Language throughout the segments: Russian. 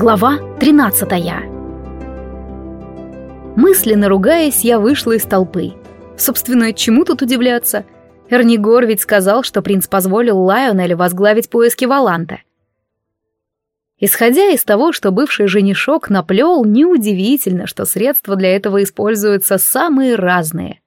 Глава 13 Мысленно ругаясь, я вышла из толпы. Собственно, чему тут удивляться? Эрнигор ведь сказал, что принц позволил Лайонелю возглавить поиски Валанта. Исходя из того, что бывший женишок наплел, неудивительно, что средства для этого используются самые разные.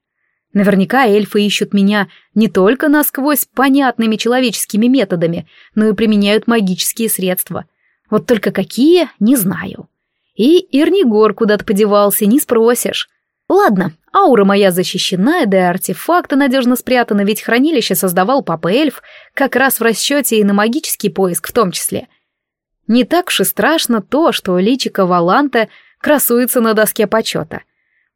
Наверняка эльфы ищут меня не только насквозь понятными человеческими методами, но и применяют магические средства — вот только какие, не знаю. И Ирнигор куда-то подевался, не спросишь. Ладно, аура моя защищена, да и артефакты надежно спрятаны, ведь хранилище создавал папа-эльф как раз в расчете и на магический поиск в том числе. Не так уж и страшно то, что личико Валанта красуется на доске почета.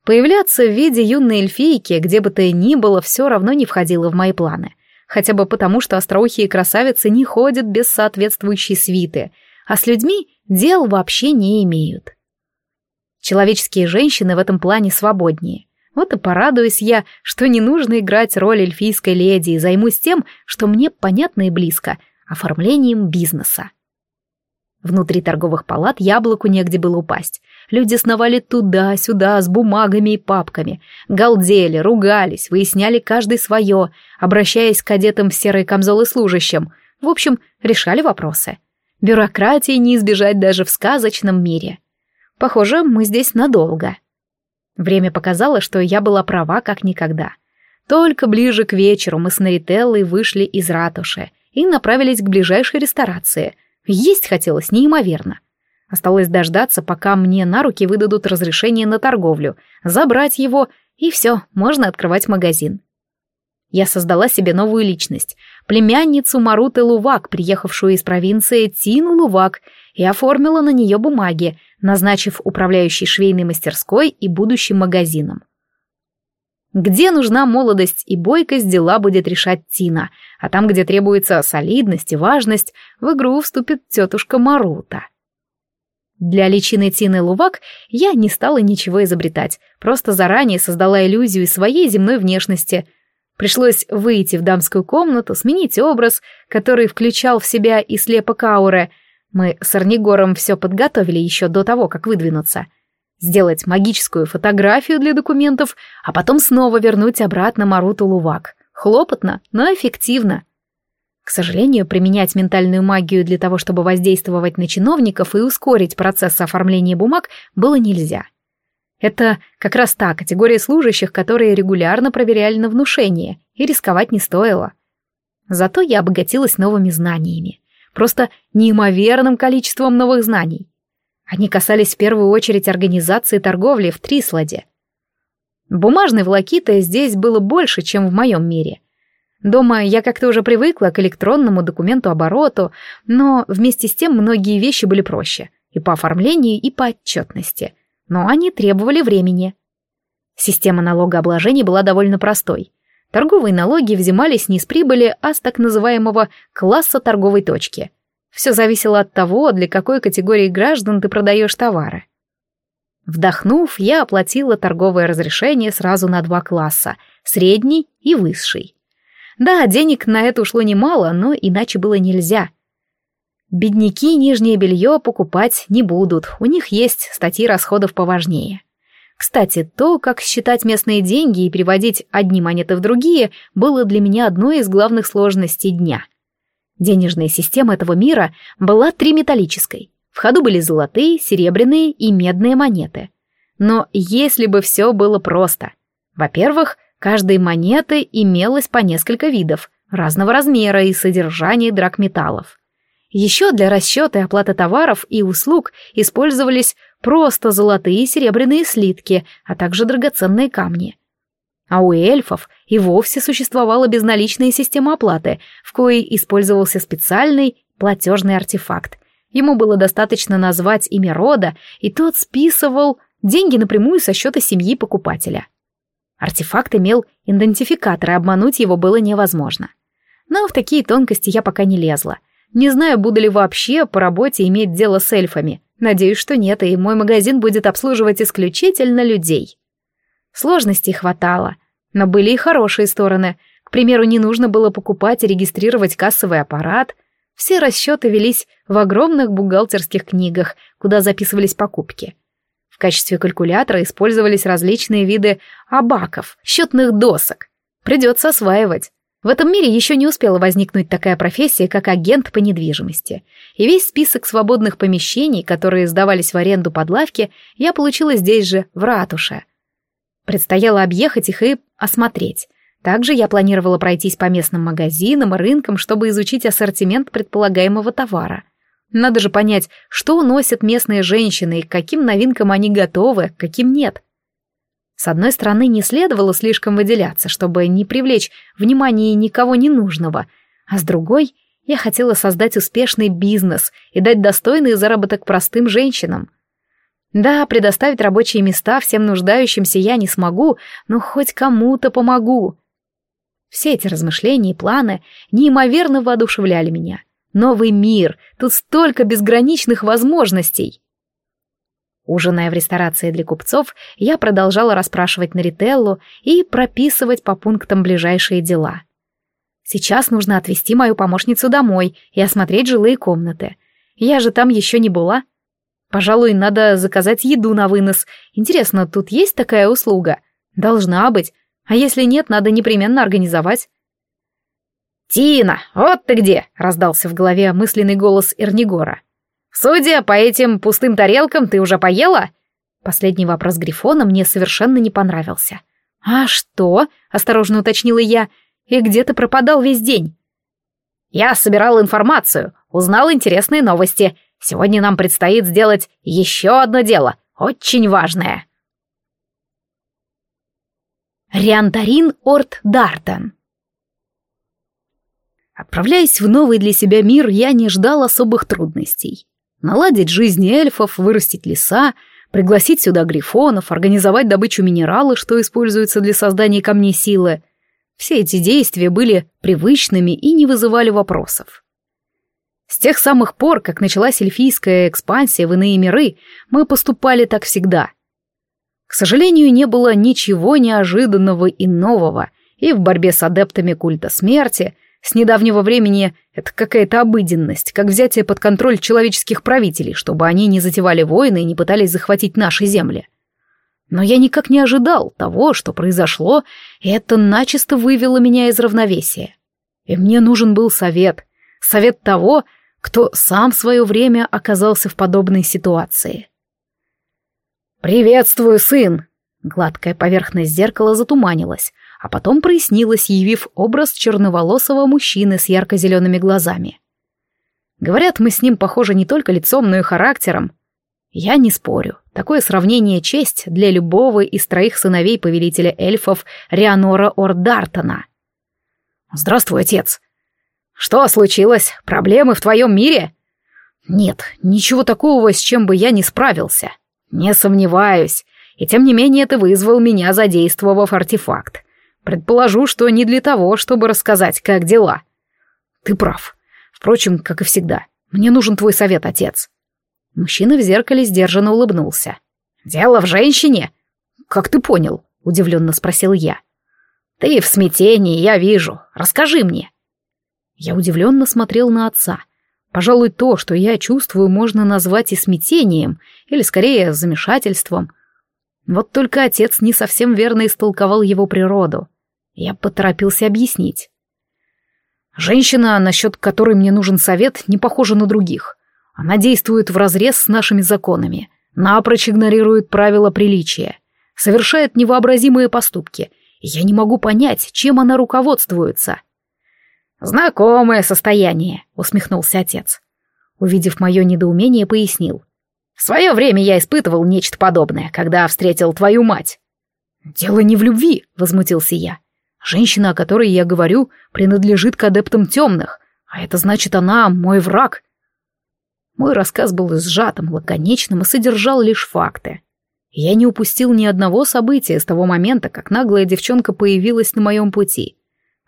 Появляться в виде юной эльфийки, где бы то ни было, все равно не входило в мои планы. Хотя бы потому, что остроухие красавицы не ходят без соответствующей свиты — а с людьми дел вообще не имеют. Человеческие женщины в этом плане свободнее. Вот и порадуюсь я, что не нужно играть роль эльфийской леди и займусь тем, что мне понятно и близко — оформлением бизнеса. Внутри торговых палат яблоку негде было упасть. Люди сновали туда-сюда с бумагами и папками, галдели, ругались, выясняли каждый свое, обращаясь к кадетам в серые камзолы служащим. В общем, решали вопросы. Бюрократии не избежать даже в сказочном мире. Похоже, мы здесь надолго. Время показало, что я была права как никогда. Только ближе к вечеру мы с Нарителлой вышли из ратуши и направились к ближайшей ресторации. Есть хотелось неимоверно. Осталось дождаться, пока мне на руки выдадут разрешение на торговлю, забрать его, и все, можно открывать магазин. Я создала себе новую личность, племянницу Маруты Лувак, приехавшую из провинции Тину Лувак, и оформила на нее бумаги, назначив управляющей швейной мастерской и будущим магазином. Где нужна молодость и бойкость, дела будет решать Тина, а там, где требуется солидность и важность, в игру вступит тетушка Марута. Для личины Тины Лувак я не стала ничего изобретать, просто заранее создала иллюзию своей земной внешности, Пришлось выйти в дамскую комнату, сменить образ, который включал в себя и слепок ауры. Мы с Арнигором все подготовили еще до того, как выдвинуться. Сделать магическую фотографию для документов, а потом снова вернуть обратно Маруту Лувак. Хлопотно, но эффективно. К сожалению, применять ментальную магию для того, чтобы воздействовать на чиновников и ускорить процесс оформления бумаг, было нельзя. Это как раз та категория служащих, которые регулярно проверяли на внушение, и рисковать не стоило. Зато я обогатилась новыми знаниями. Просто неимоверным количеством новых знаний. Они касались в первую очередь организации торговли в Трисладе. Бумажной волокиты здесь было больше, чем в моем мире. Дома я как-то уже привыкла к электронному документу-обороту, но вместе с тем многие вещи были проще. И по оформлению, и по отчетности — но они требовали времени. Система налогообложения была довольно простой. Торговые налоги взимались не с прибыли, а с так называемого класса торговой точки. Все зависело от того, для какой категории граждан ты продаешь товары. Вдохнув, я оплатила торговое разрешение сразу на два класса — средний и высший. Да, денег на это ушло немало, но иначе было нельзя. Бедняки нижнее белье покупать не будут, у них есть статьи расходов поважнее. Кстати, то, как считать местные деньги и переводить одни монеты в другие, было для меня одной из главных сложностей дня. Денежная система этого мира была триметаллической. В ходу были золотые, серебряные и медные монеты. Но если бы все было просто. Во-первых, каждой монеты имелось по несколько видов, разного размера и содержания драгметаллов. Еще для расчета и оплаты товаров и услуг использовались просто золотые и серебряные слитки, а также драгоценные камни. А у эльфов и вовсе существовала безналичная система оплаты, в коей использовался специальный платежный артефакт. Ему было достаточно назвать имя рода, и тот списывал деньги напрямую со счета семьи покупателя. Артефакт имел идентификатор, и обмануть его было невозможно. Но в такие тонкости я пока не лезла. Не знаю, буду ли вообще по работе иметь дело с эльфами. Надеюсь, что нет, и мой магазин будет обслуживать исключительно людей. Сложностей хватало, но были и хорошие стороны. К примеру, не нужно было покупать и регистрировать кассовый аппарат. Все расчеты велись в огромных бухгалтерских книгах, куда записывались покупки. В качестве калькулятора использовались различные виды абаков, счетных досок. Придется осваивать. В этом мире еще не успела возникнуть такая профессия, как агент по недвижимости. И весь список свободных помещений, которые сдавались в аренду под лавки, я получила здесь же, в ратуше. Предстояло объехать их и осмотреть. Также я планировала пройтись по местным магазинам и рынкам, чтобы изучить ассортимент предполагаемого товара. Надо же понять, что носят местные женщины и к каким новинкам они готовы, к каким нет. С одной стороны, не следовало слишком выделяться, чтобы не привлечь внимание никого ненужного, а с другой, я хотела создать успешный бизнес и дать достойный заработок простым женщинам. Да, предоставить рабочие места всем нуждающимся я не смогу, но хоть кому-то помогу. Все эти размышления и планы неимоверно воодушевляли меня. Новый мир, тут столько безграничных возможностей. Ужиная в ресторации для купцов, я продолжала расспрашивать Нарителлу и прописывать по пунктам ближайшие дела. Сейчас нужно отвезти мою помощницу домой и осмотреть жилые комнаты. Я же там еще не была. Пожалуй, надо заказать еду на вынос. Интересно, тут есть такая услуга? Должна быть. А если нет, надо непременно организовать. «Тина, вот ты где!» — раздался в голове мысленный голос Эрнигора. «Судя по этим пустым тарелкам, ты уже поела?» Последний вопрос Грифона мне совершенно не понравился. «А что?» — осторожно уточнила я. «И где ты пропадал весь день?» «Я собирал информацию, узнал интересные новости. Сегодня нам предстоит сделать еще одно дело, очень важное». Риантарин Орт Дартен. Отправляясь в новый для себя мир, я не ждал особых трудностей. Наладить жизнь эльфов, вырастить леса, пригласить сюда грифонов, организовать добычу минерала, что используется для создания камней силы. Все эти действия были привычными и не вызывали вопросов. С тех самых пор, как началась эльфийская экспансия в иные миры, мы поступали так всегда. К сожалению, не было ничего неожиданного и нового, и в борьбе с адептами культа смерти с недавнего времени это какая-то обыденность, как взятие под контроль человеческих правителей, чтобы они не затевали войны и не пытались захватить наши земли. Но я никак не ожидал того, что произошло, и это начисто вывело меня из равновесия. И мне нужен был совет. Совет того, кто сам в свое время оказался в подобной ситуации. «Приветствую, сын!» Гладкая поверхность зеркала затуманилась, а потом прояснилась, явив образ черноволосого мужчины с ярко-зелеными глазами. Говорят, мы с ним похожи не только лицом, но и характером. Я не спорю, такое сравнение честь для любого из троих сыновей повелителя эльфов Рианора Ордартона. «Здравствуй, отец!» «Что случилось? Проблемы в твоем мире?» «Нет, ничего такого, с чем бы я не справился». «Не сомневаюсь. И тем не менее ты вызвал меня, задействовав артефакт. Предположу, что не для того, чтобы рассказать, как дела». «Ты прав. Впрочем, как и всегда. Мне нужен твой совет, отец». Мужчина в зеркале сдержанно улыбнулся. «Дело в женщине?» «Как ты понял?» — удивленно спросил я. «Ты в смятении, я вижу. Расскажи мне». Я удивленно смотрел на отца — Пожалуй, то, что я чувствую, можно назвать и смятением, или скорее замешательством. Вот только отец не совсем верно истолковал его природу. Я поторопился объяснить. Женщина, насчет которой мне нужен совет, не похожа на других. Она действует вразрез с нашими законами, напрочь игнорирует правила приличия, совершает невообразимые поступки. я не могу понять, чем она руководствуется. «Знакомое состояние», — усмехнулся отец. Увидев мое недоумение, пояснил. «В свое время я испытывал нечто подобное, когда встретил твою мать». «Дело не в любви», — возмутился я. «Женщина, о которой я говорю, принадлежит к адептам темных, а это значит, она мой враг». Мой рассказ был сжатым, лаконичным и содержал лишь факты. Я не упустил ни одного события с того момента, как наглая девчонка появилась на моем пути.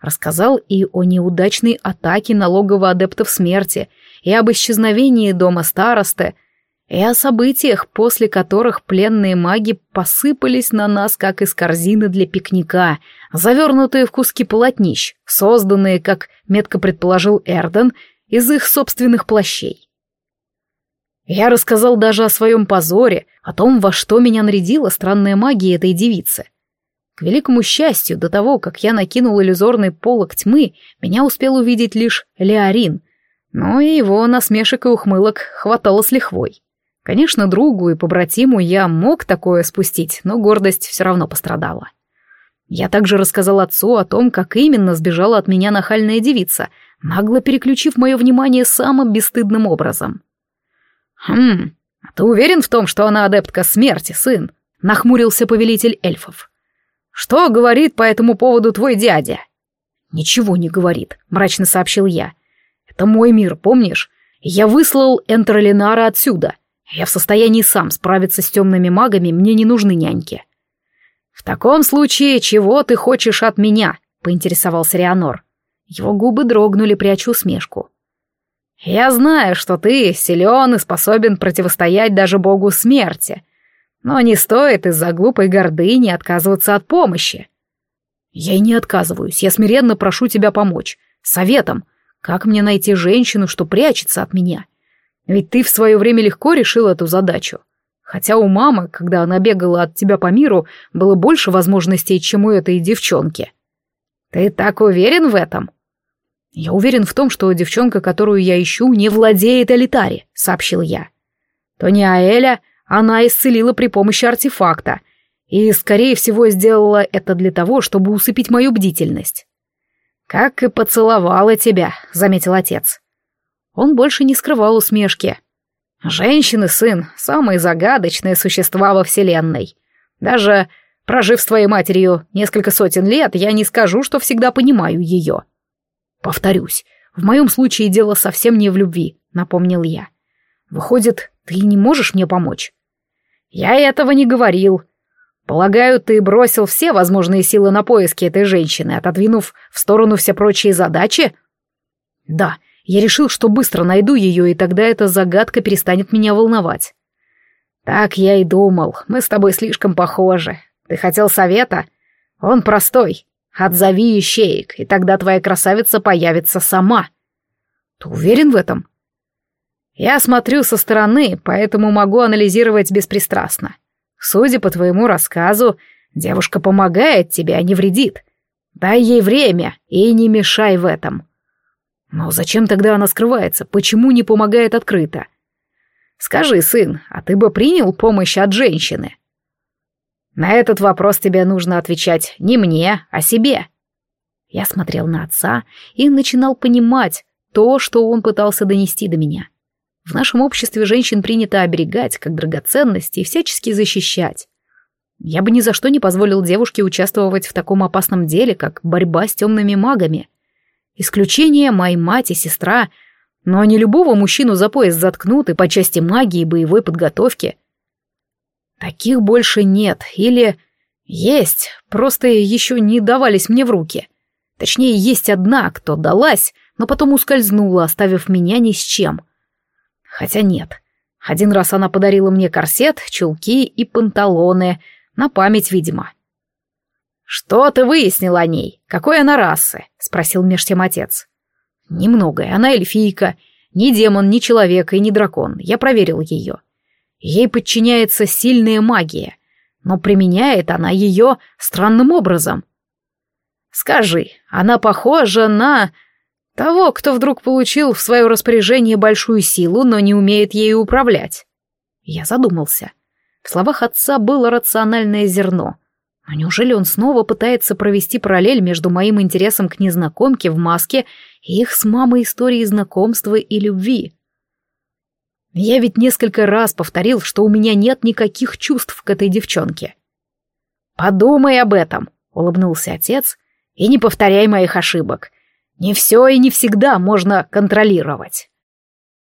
Рассказал и о неудачной атаке налогового адептов смерти, и об исчезновении дома старосты, и о событиях, после которых пленные маги посыпались на нас, как из корзины для пикника, завернутые в куски полотнищ, созданные, как метко предположил Эрден, из их собственных плащей. Я рассказал даже о своем позоре, о том, во что меня нарядила странная магия этой девицы. К великому счастью, до того, как я накинул иллюзорный полог тьмы, меня успел увидеть лишь Леорин, но и его насмешек и ухмылок хватало с лихвой. Конечно, другу и побратиму я мог такое спустить, но гордость все равно пострадала. Я также рассказал отцу о том, как именно сбежала от меня нахальная девица, нагло переключив мое внимание самым бесстыдным образом. «Хм, а ты уверен в том, что она адептка смерти, сын?» — нахмурился повелитель эльфов. «Что говорит по этому поводу твой дядя?» «Ничего не говорит», — мрачно сообщил я. «Это мой мир, помнишь? Я выслал Энтролинара отсюда. Я в состоянии сам справиться с темными магами, мне не нужны няньки». «В таком случае, чего ты хочешь от меня?» — поинтересовался Рианор. Его губы дрогнули, пряча усмешку. Я знаю, что ты силен и способен противостоять даже богу смерти, но не стоит из-за глупой гордыни отказываться от помощи. Я и не отказываюсь, я смиренно прошу тебя помочь. Советом, как мне найти женщину, что прячется от меня? Ведь ты в свое время легко решил эту задачу. Хотя у мамы, когда она бегала от тебя по миру, было больше возможностей, чем у этой девчонки. Ты так уверен в этом? «Я уверен в том, что девчонка, которую я ищу, не владеет Элитари», — сообщил я. Тони Аэля она исцелила при помощи артефакта, и, скорее всего, сделала это для того, чтобы усыпить мою бдительность. «Как и поцеловала тебя», — заметил отец. Он больше не скрывал усмешки. «Женщины, сын, самые загадочные существа во Вселенной. Даже прожив с твоей матерью несколько сотен лет, я не скажу, что всегда понимаю ее». Повторюсь, в моем случае дело совсем не в любви, напомнил я. Выходит, ты не можешь мне помочь? Я этого не говорил. Полагаю, ты бросил все возможные силы на поиски этой женщины, отодвинув в сторону все прочие задачи? Да, я решил, что быстро найду ее, и тогда эта загадка перестанет меня волновать. Так я и думал, мы с тобой слишком похожи. Ты хотел совета? Он простой. Отзови ищеек, и тогда твоя красавица появится сама. Ты уверен в этом? Я смотрю со стороны, поэтому могу анализировать беспристрастно. Судя по твоему рассказу, девушка помогает тебе, а не вредит. Дай ей время и не мешай в этом. Но зачем тогда она скрывается? Почему не помогает открыто? Скажи, сын, а ты бы принял помощь от женщины? На этот вопрос тебе нужно отвечать не мне, а себе. Я смотрел на отца и начинал понимать то, что он пытался донести до меня. В нашем обществе женщин принято оберегать как драгоценности и всячески защищать. Я бы ни за что не позволил девушке участвовать в таком опасном деле, как борьба с темными магами. Исключение мои мать и сестра, но не любого мужчину за пояс заткнут и по части магии и боевой подготовки — Таких больше нет, или есть, просто еще не давались мне в руки. Точнее, есть одна, кто далась, но потом ускользнула, оставив меня ни с чем. Хотя нет. Один раз она подарила мне корсет, чулки и панталоны, на память, видимо. «Что ты выяснил о ней? Какой она расы?» — спросил меж тем отец. «Немногое. Она эльфийка. Ни демон, ни человек и ни дракон. Я проверил ее. Ей подчиняется сильная магия, но применяет она ее странным образом. Скажи, она похожа на того, кто вдруг получил в свое распоряжение большую силу, но не умеет ею управлять? Я задумался. В словах отца было рациональное зерно. А неужели он снова пытается провести параллель между моим интересом к незнакомке в маске и их с мамой историей знакомства и любви? Я ведь несколько раз повторил, что у меня нет никаких чувств к этой девчонке. «Подумай об этом», — улыбнулся отец, — «и не повторяй моих ошибок. Не все и не всегда можно контролировать».